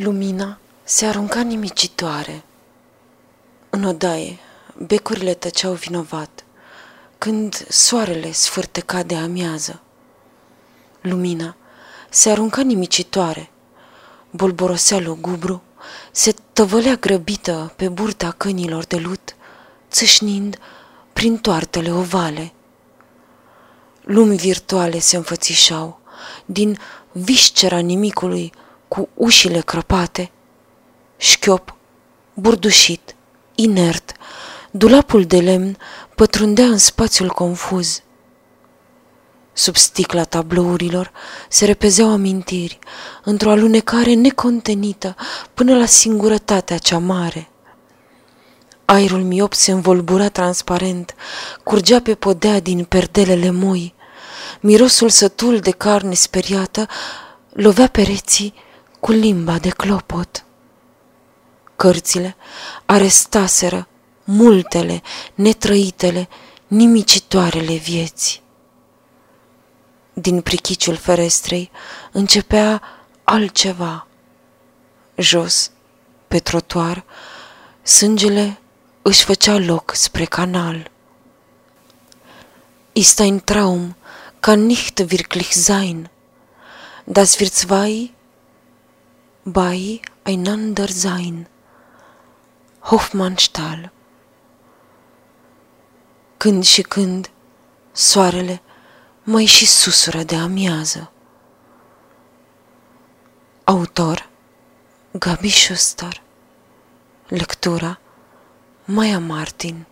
Lumina se arunca nimicitoare. În odaie, becurile tăceau vinovat, când soarele sfârteca de amiază. Lumina se arunca nimicitoare. Bolborosea lugubru se tăvălea grăbită pe burta cănilor de lut, țâșnind prin toartele ovale. Lumi virtuale se înfățișau, din viscera nimicului cu ușile crăpate, șchiop, burdușit, inert, dulapul de lemn pătrundea în spațiul confuz. Sub sticla tablourilor se repezeau amintiri, într-o alunecare necontenită până la singurătatea cea mare. Aerul miop se învolbura transparent, curgea pe podea din perdelele moi. Mirosul sătul de carne speriată lovea pereții cu limba de clopot. Cărțile arestaseră multele, netrăitele, nimicitoarele vieți. Din prichiciul ferestrei începea altceva. Jos, pe trotuar, sângele își făcea loc spre canal. Ist ein Traum, kann nicht wirklich sein. Das wir zwei bei einander sein. Hofmannsthal Când și când soarele mai și susură de amiază. Autor Gabi Schuster Lectura Maya Martin